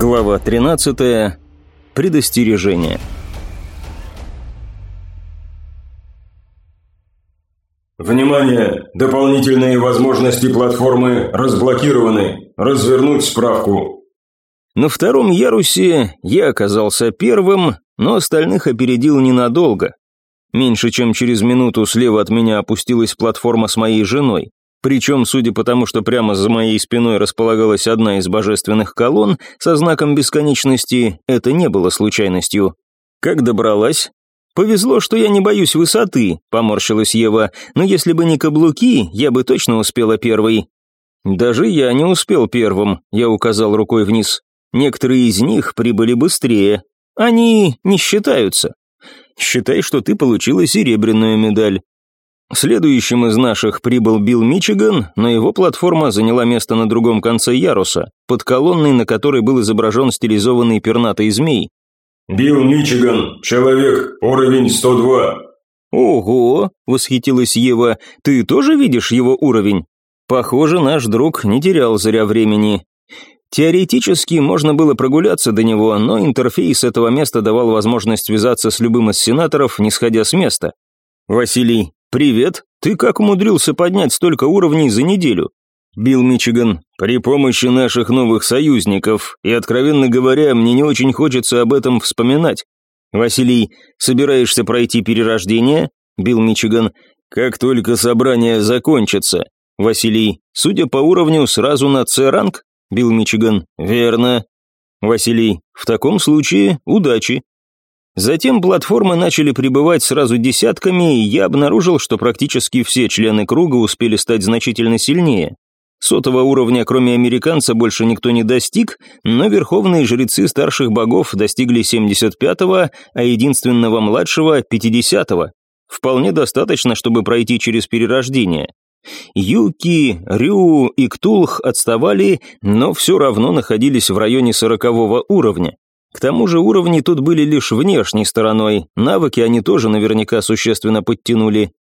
Глава 13. Предостережение. Внимание! Дополнительные возможности платформы разблокированы. Развернуть справку. На втором ярусе я оказался первым, но остальных опередил ненадолго. Меньше чем через минуту слева от меня опустилась платформа с моей женой. Причем, судя по тому, что прямо за моей спиной располагалась одна из божественных колонн со знаком бесконечности, это не было случайностью. Как добралась? «Повезло, что я не боюсь высоты», — поморщилась Ева, «но если бы не каблуки, я бы точно успела первой». «Даже я не успел первым», — я указал рукой вниз. «Некоторые из них прибыли быстрее. Они не считаются. Считай, что ты получила серебряную медаль. Следующим из наших прибыл Билл Мичиган, но его платформа заняла место на другом конце яруса, под колонной, на которой был изображен стилизованный пернатый змей. «Билл Мичиган, человек, уровень 102». «Ого!» – восхитилась Ева. «Ты тоже видишь его уровень?» Похоже, наш друг не терял зря времени. Теоретически можно было прогуляться до него, но интерфейс этого места давал возможность связаться с любым из сенаторов, не сходя с места. «Василий, привет! Ты как умудрился поднять столько уровней за неделю?» Билл Мичиган, при помощи наших новых союзников, и, откровенно говоря, мне не очень хочется об этом вспоминать. Василий, собираешься пройти перерождение? Билл Мичиган, как только собрание закончится. Василий, судя по уровню, сразу на С-ранг? Билл Мичиган, верно. Василий, в таком случае, удачи. Затем платформы начали прибывать сразу десятками, и я обнаружил, что практически все члены круга успели стать значительно сильнее. Сотого уровня, кроме американца, больше никто не достиг, но верховные жрецы старших богов достигли 75-го, а единственного младшего – 50-го. Вполне достаточно, чтобы пройти через перерождение. Юки, Рю и Ктулх отставали, но все равно находились в районе сорокового уровня. К тому же уровни тут были лишь внешней стороной, навыки они тоже наверняка существенно подтянули.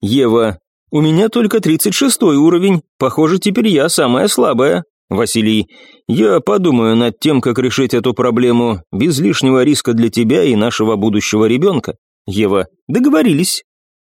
Ева, у меня только 36 уровень, похоже, теперь я самая слабая. Василий, я подумаю над тем, как решить эту проблему, без лишнего риска для тебя и нашего будущего ребенка. Ева, договорились.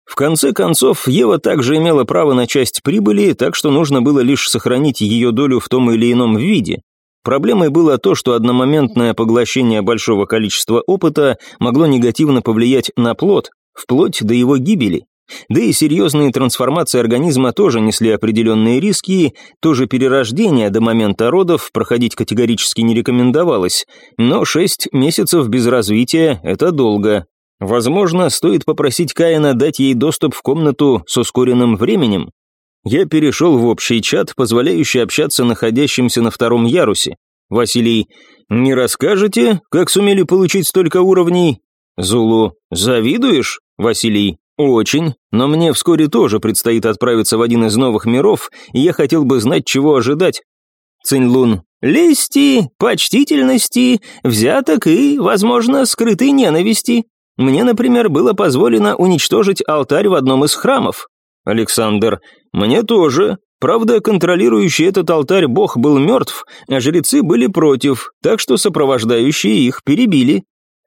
В конце концов, Ева также имела право на часть прибыли, так что нужно было лишь сохранить ее долю в том или ином виде. Проблемой было то, что одномоментное поглощение большого количества опыта могло негативно повлиять на плод, вплоть до его гибели. Да и серьезные трансформации организма тоже несли определенные риски, тоже перерождение до момента родов проходить категорически не рекомендовалось, но шесть месяцев без развития – это долго. Возможно, стоит попросить Каина дать ей доступ в комнату с ускоренным временем, я перешел в общий чат, позволяющий общаться находящимся на втором ярусе. Василий, не расскажете, как сумели получить столько уровней? Зулу, завидуешь? Василий, очень, но мне вскоре тоже предстоит отправиться в один из новых миров, и я хотел бы знать, чего ожидать. Цинлун, лести, почтительности, взяток и, возможно, скрытой ненависти. Мне, например, было позволено уничтожить алтарь в одном из храмов. Александр, мне тоже. Правда, контролирующий этот алтарь бог был мертв, а жрецы были против, так что сопровождающие их перебили.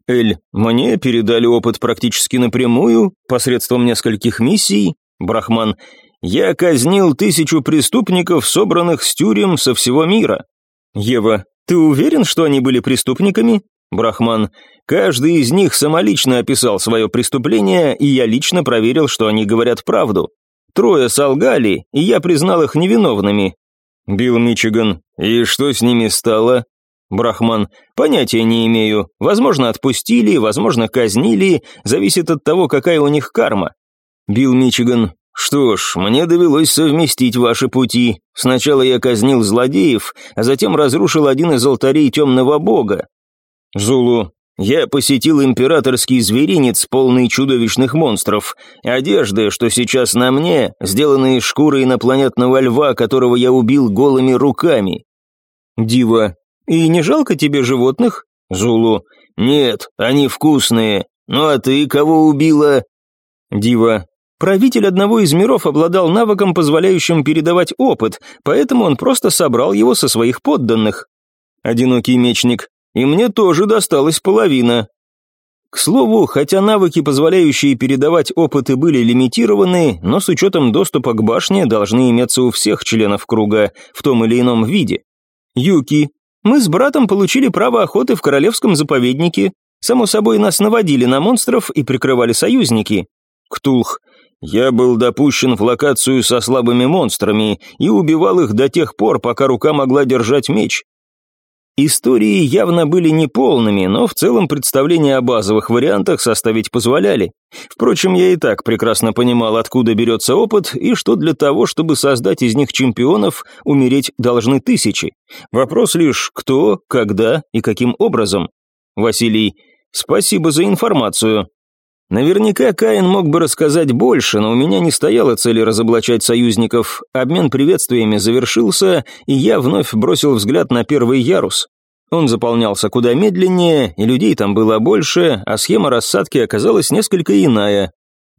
Эль, мне передали опыт практически напрямую, посредством нескольких миссий. Брахман, я казнил тысячу преступников, собранных с тюрем со всего мира. Ева, ты уверен, что они были преступниками? Брахман, каждый из них самолично описал свое преступление, и я лично проверил, что они говорят правду. Трое солгали, и я признал их невиновными. Билл Мичиган. И что с ними стало? Брахман. Понятия не имею. Возможно, отпустили, возможно, казнили. Зависит от того, какая у них карма. Билл Мичиган. Что ж, мне довелось совместить ваши пути. Сначала я казнил злодеев, а затем разрушил один из алтарей темного бога. Зулу. Я посетил императорский зверинец, полный чудовищных монстров. Одежды, что сейчас на мне, сделаны из шкуры инопланетного льва, которого я убил голыми руками. Дива. И не жалко тебе животных? Зулу. Нет, они вкусные. Ну а ты кого убила? Дива. Правитель одного из миров обладал навыком, позволяющим передавать опыт, поэтому он просто собрал его со своих подданных. одинокий мечник, и мне тоже досталась половина. К слову, хотя навыки, позволяющие передавать опыты, были лимитированы, но с учетом доступа к башне должны иметься у всех членов круга в том или ином виде. Юки, мы с братом получили право охоты в королевском заповеднике. Само собой, нас наводили на монстров и прикрывали союзники. Ктулх, я был допущен в локацию со слабыми монстрами и убивал их до тех пор, пока рука могла держать меч. Истории явно были неполными, но в целом представления о базовых вариантах составить позволяли. Впрочем, я и так прекрасно понимал, откуда берется опыт, и что для того, чтобы создать из них чемпионов, умереть должны тысячи. Вопрос лишь, кто, когда и каким образом. Василий, спасибо за информацию. Наверняка Каин мог бы рассказать больше, но у меня не стояло цели разоблачать союзников. Обмен приветствиями завершился, и я вновь бросил взгляд на первый ярус. Он заполнялся куда медленнее, и людей там было больше, а схема рассадки оказалась несколько иная.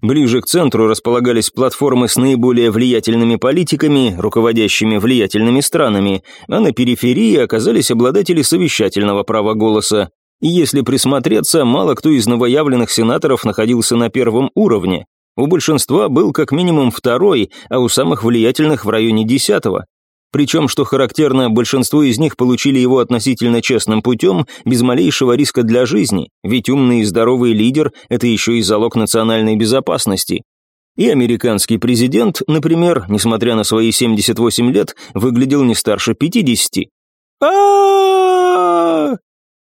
Ближе к центру располагались платформы с наиболее влиятельными политиками, руководящими влиятельными странами, а на периферии оказались обладатели совещательного права голоса. И если присмотреться, мало кто из новоявленных сенаторов находился на первом уровне. У большинства был как минимум второй, а у самых влиятельных в районе десятого. Причем, что характерно, большинство из них получили его относительно честным путем, без малейшего риска для жизни, ведь умный и здоровый лидер – это еще и залог национальной безопасности. И американский президент, например, несмотря на свои 78 лет, выглядел не старше 50. а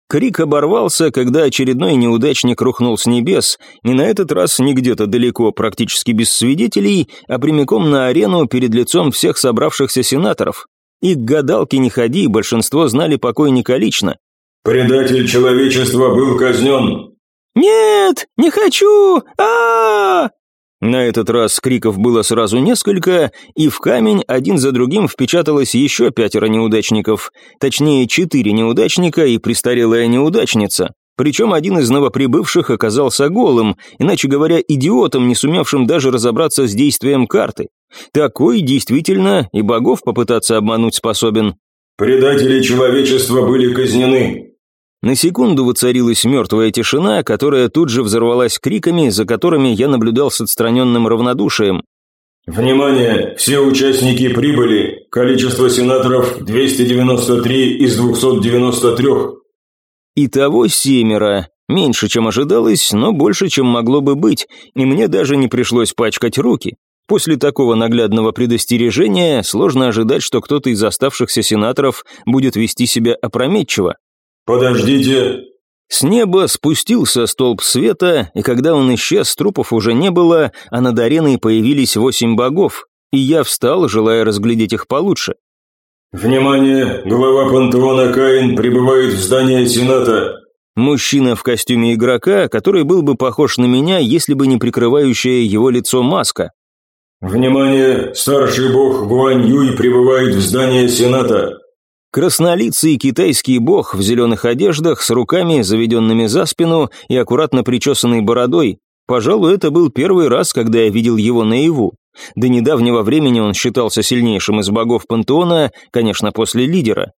Крик оборвался, когда очередной неудачник рухнул с небес, и на этот раз не где-то далеко, практически без свидетелей, а прямиком на арену перед лицом всех собравшихся сенаторов. И к гадалке не ходи, большинство знали покойника лично. «Предатель человечества был казнен!» «Нет, не хочу! а, -а, -а на этот раз криков было сразу несколько, и в камень один за другим впечаталось еще пятеро неудачников, точнее четыре неудачника и престарелая неудачница. Причем один из новоприбывших оказался голым, иначе говоря, идиотом, не сумевшим даже разобраться с действием карты. Такой действительно и богов попытаться обмануть способен. «Предатели человечества были казнены», на секунду воцарилась мертвая тишина, которая тут же взорвалась криками, за которыми я наблюдал с отстраненным равнодушием. «Внимание! Все участники прибыли! Количество сенаторов 293 из 293!» Итого семеро. Меньше, чем ожидалось, но больше, чем могло бы быть, и мне даже не пришлось пачкать руки. После такого наглядного предостережения сложно ожидать, что кто-то из оставшихся сенаторов будет вести себя опрометчиво. «Подождите!» С неба спустился столб света, и когда он исчез, трупов уже не было, а над ареной появились восемь богов, и я встал, желая разглядеть их получше. «Внимание! Глава пантеона Каин прибывает в здание Сената!» Мужчина в костюме игрока, который был бы похож на меня, если бы не прикрывающая его лицо маска. «Внимание! Старший бог Гуань Юй прибывает в здание Сената!» Краснолицый китайский бог в зеленых одеждах с руками, заведенными за спину и аккуратно причесанной бородой. Пожалуй, это был первый раз, когда я видел его наяву. До недавнего времени он считался сильнейшим из богов пантеона, конечно, после лидера.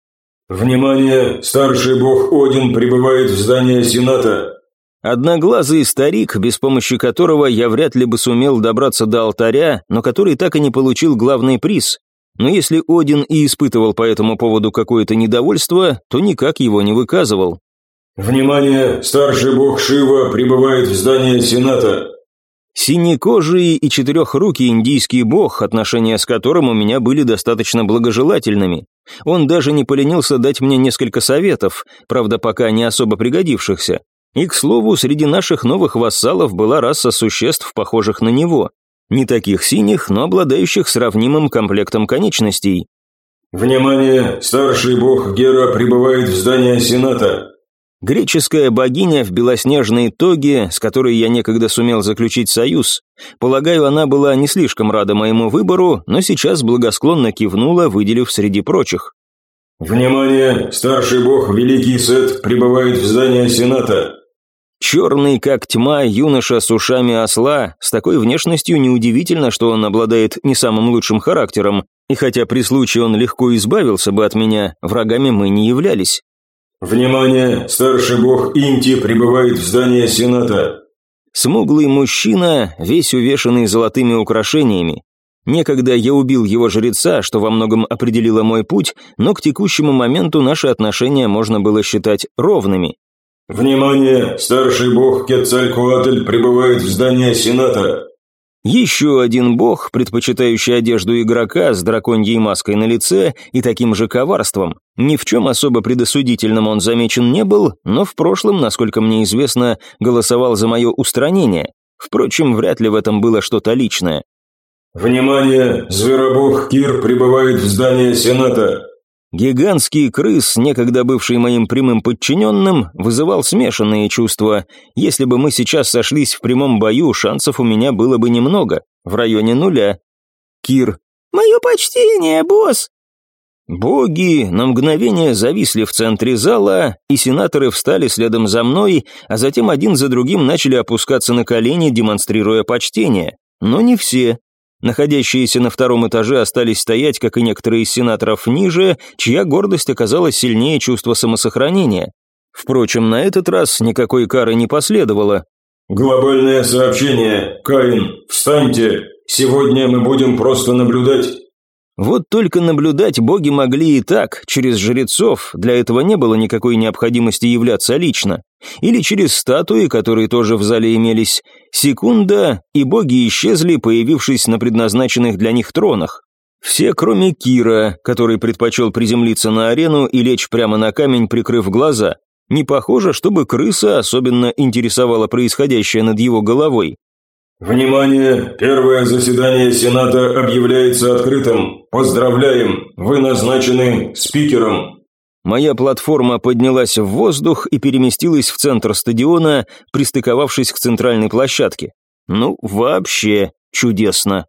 «Внимание! Старший бог Один прибывает в здание Сената!» Одноглазый старик, без помощи которого я вряд ли бы сумел добраться до алтаря, но который так и не получил главный приз но если Один и испытывал по этому поводу какое-то недовольство, то никак его не выказывал. «Внимание! Старший бог Шива прибывает в здание Сената!» Синекожий и четырехрукий индийский бог, отношения с которым у меня были достаточно благожелательными. Он даже не поленился дать мне несколько советов, правда, пока не особо пригодившихся. И, к слову, среди наших новых вассалов была раса существ, похожих на него. Не таких синих, но обладающих сравнимым комплектом конечностей. «Внимание! Старший бог Гера прибывает в здание Сената!» Греческая богиня в белоснежной тоге, с которой я некогда сумел заключить союз. Полагаю, она была не слишком рада моему выбору, но сейчас благосклонно кивнула, выделив среди прочих. «Внимание! Старший бог Великий Сет прибывает в здание Сената!» Черный, как тьма, юноша с ушами осла, с такой внешностью неудивительно, что он обладает не самым лучшим характером, и хотя при случае он легко избавился бы от меня, врагами мы не являлись. Внимание! Старший бог Инти прибывает в здание Сената. Смуглый мужчина, весь увешанный золотыми украшениями. Некогда я убил его жреца, что во многом определило мой путь, но к текущему моменту наши отношения можно было считать ровными. «Внимание! Старший бог Кетцалькуатль прибывает в здание Сената!» Еще один бог, предпочитающий одежду игрока с драконьей маской на лице и таким же коварством. Ни в чем особо предосудительным он замечен не был, но в прошлом, насколько мне известно, голосовал за мое устранение. Впрочем, вряд ли в этом было что-то личное. «Внимание! Зверобог Кир прибывает в здание Сената!» Гигантский крыс, некогда бывший моим прямым подчиненным, вызывал смешанные чувства. Если бы мы сейчас сошлись в прямом бою, шансов у меня было бы немного, в районе нуля. Кир. «Мое почтение, босс!» Боги на мгновение зависли в центре зала, и сенаторы встали следом за мной, а затем один за другим начали опускаться на колени, демонстрируя почтение. Но не все. Находящиеся на втором этаже остались стоять, как и некоторые из сенаторов ниже, чья гордость оказалась сильнее чувства самосохранения. Впрочем, на этот раз никакой кары не последовало. «Глобальное сообщение. Каин, встаньте. Сегодня мы будем просто наблюдать». Вот только наблюдать боги могли и так, через жрецов, для этого не было никакой необходимости являться лично. Или через статуи, которые тоже в зале имелись. Секунда, и боги исчезли, появившись на предназначенных для них тронах. Все, кроме Кира, который предпочел приземлиться на арену и лечь прямо на камень, прикрыв глаза. Не похоже, чтобы крыса особенно интересовала происходящее над его головой. «Внимание! Первое заседание Сената объявляется открытым. Поздравляем! Вы назначены спикером!» Моя платформа поднялась в воздух и переместилась в центр стадиона, пристыковавшись к центральной площадке. Ну, вообще чудесно.